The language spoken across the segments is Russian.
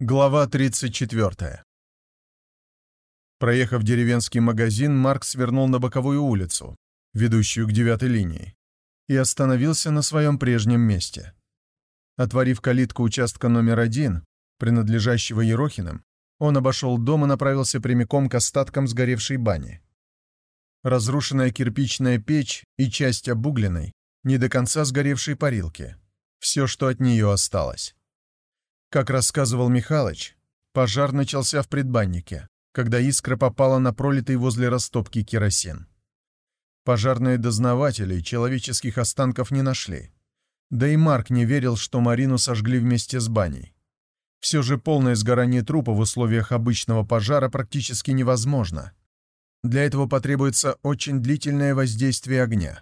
Глава 34. Проехав деревенский магазин, Марк свернул на боковую улицу, ведущую к девятой линии, и остановился на своем прежнем месте. Отворив калитку участка номер один, принадлежащего Ерохиным, он обошел дом и направился прямиком к остаткам сгоревшей бани. Разрушенная кирпичная печь и часть обугленной, не до конца сгоревшей парилки. Все, что от нее осталось. Как рассказывал Михалыч, пожар начался в предбаннике, когда искра попала на пролитый возле растопки керосин. Пожарные дознаватели человеческих останков не нашли. Да и Марк не верил, что Марину сожгли вместе с баней. Все же полное сгорание трупа в условиях обычного пожара практически невозможно. Для этого потребуется очень длительное воздействие огня.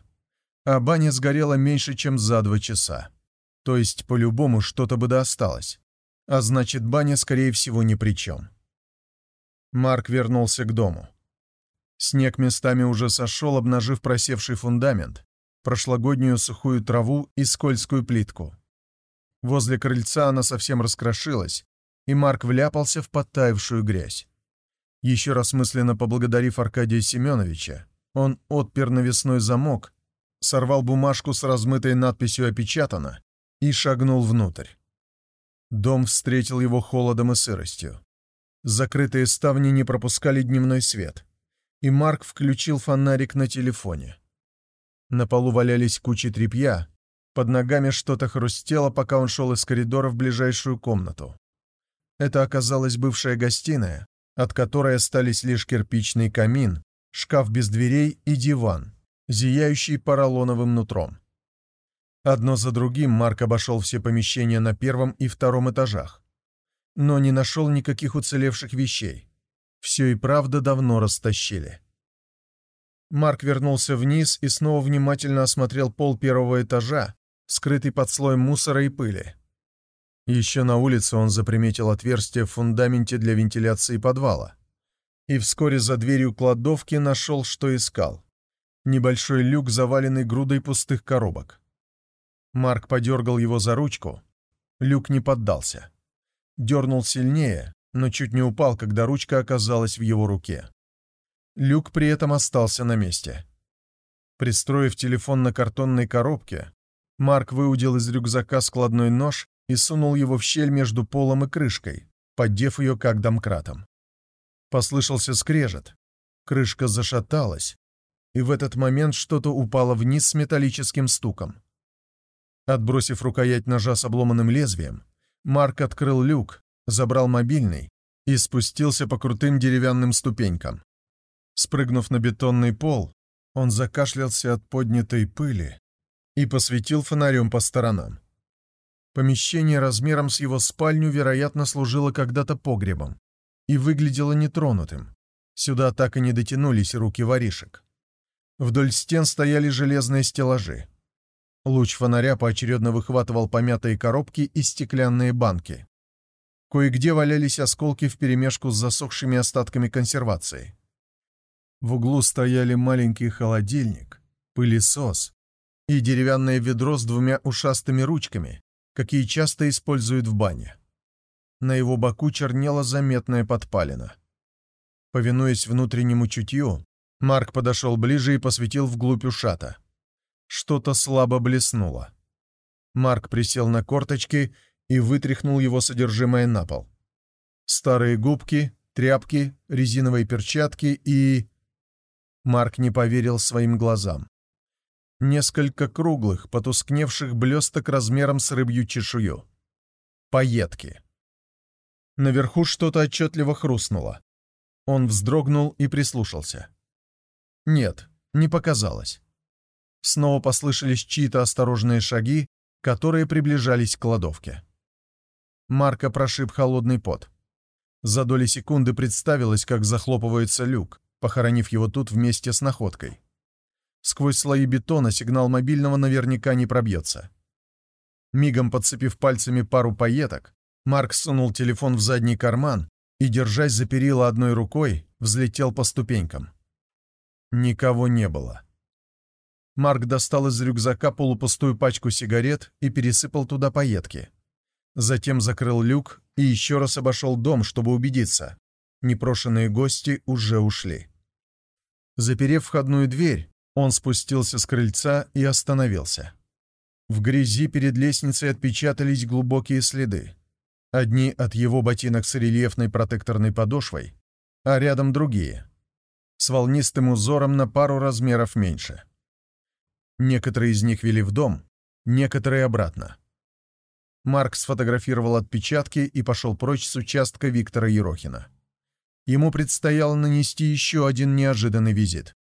А баня сгорела меньше, чем за два часа. То есть, по-любому, что-то бы да осталось а значит, баня, скорее всего, ни при чем. Марк вернулся к дому. Снег местами уже сошел, обнажив просевший фундамент, прошлогоднюю сухую траву и скользкую плитку. Возле крыльца она совсем раскрошилась, и Марк вляпался в подтаявшую грязь. Еще раз мысленно поблагодарив Аркадия Семеновича, он отпер навесной замок, сорвал бумажку с размытой надписью «Опечатано» и шагнул внутрь. Дом встретил его холодом и сыростью. Закрытые ставни не пропускали дневной свет, и Марк включил фонарик на телефоне. На полу валялись кучи тряпья, под ногами что-то хрустело, пока он шел из коридора в ближайшую комнату. Это оказалась бывшая гостиная, от которой остались лишь кирпичный камин, шкаф без дверей и диван, зияющий поролоновым нутром. Одно за другим Марк обошел все помещения на первом и втором этажах, но не нашел никаких уцелевших вещей. Все и правда давно растащили. Марк вернулся вниз и снова внимательно осмотрел пол первого этажа, скрытый под слоем мусора и пыли. Еще на улице он заприметил отверстие в фундаменте для вентиляции подвала. И вскоре за дверью кладовки нашел, что искал. Небольшой люк, заваленный грудой пустых коробок. Марк подергал его за ручку. Люк не поддался. Дернул сильнее, но чуть не упал, когда ручка оказалась в его руке. Люк при этом остался на месте. Пристроив телефон на картонной коробке, Марк выудил из рюкзака складной нож и сунул его в щель между полом и крышкой, поддев ее как домкратом. Послышался скрежет. Крышка зашаталась, и в этот момент что-то упало вниз с металлическим стуком. Отбросив рукоять ножа с обломанным лезвием, Марк открыл люк, забрал мобильный и спустился по крутым деревянным ступенькам. Спрыгнув на бетонный пол, он закашлялся от поднятой пыли и посветил фонарем по сторонам. Помещение размером с его спальню, вероятно, служило когда-то погребом и выглядело нетронутым. Сюда так и не дотянулись руки воришек. Вдоль стен стояли железные стеллажи. Луч фонаря поочередно выхватывал помятые коробки и стеклянные банки. Кое-где валялись осколки вперемешку с засохшими остатками консервации. В углу стояли маленький холодильник, пылесос и деревянное ведро с двумя ушастыми ручками, какие часто используют в бане. На его боку чернела заметная подпалина. Повинуясь внутреннему чутью, Марк подошел ближе и посветил вглубь ушата. Что-то слабо блеснуло. Марк присел на корточки и вытряхнул его содержимое на пол. Старые губки, тряпки, резиновые перчатки и... Марк не поверил своим глазам. Несколько круглых, потускневших блесток размером с рыбью чешую. Поедки. Наверху что-то отчетливо хрустнуло. Он вздрогнул и прислушался. Нет, не показалось. Снова послышались чьи-то осторожные шаги, которые приближались к кладовке. Марка прошиб холодный пот. За доли секунды представилось, как захлопывается люк, похоронив его тут вместе с находкой. Сквозь слои бетона сигнал мобильного наверняка не пробьется. Мигом подцепив пальцами пару пайеток, Марк сунул телефон в задний карман и, держась за перила одной рукой, взлетел по ступенькам. Никого не было. Марк достал из рюкзака полупустую пачку сигарет и пересыпал туда пайетки. Затем закрыл люк и еще раз обошел дом, чтобы убедиться. Непрошенные гости уже ушли. Заперев входную дверь, он спустился с крыльца и остановился. В грязи перед лестницей отпечатались глубокие следы. Одни от его ботинок с рельефной протекторной подошвой, а рядом другие, с волнистым узором на пару размеров меньше. Некоторые из них вели в дом, некоторые обратно. Марк сфотографировал отпечатки и пошел прочь с участка Виктора Ерохина. Ему предстояло нанести еще один неожиданный визит.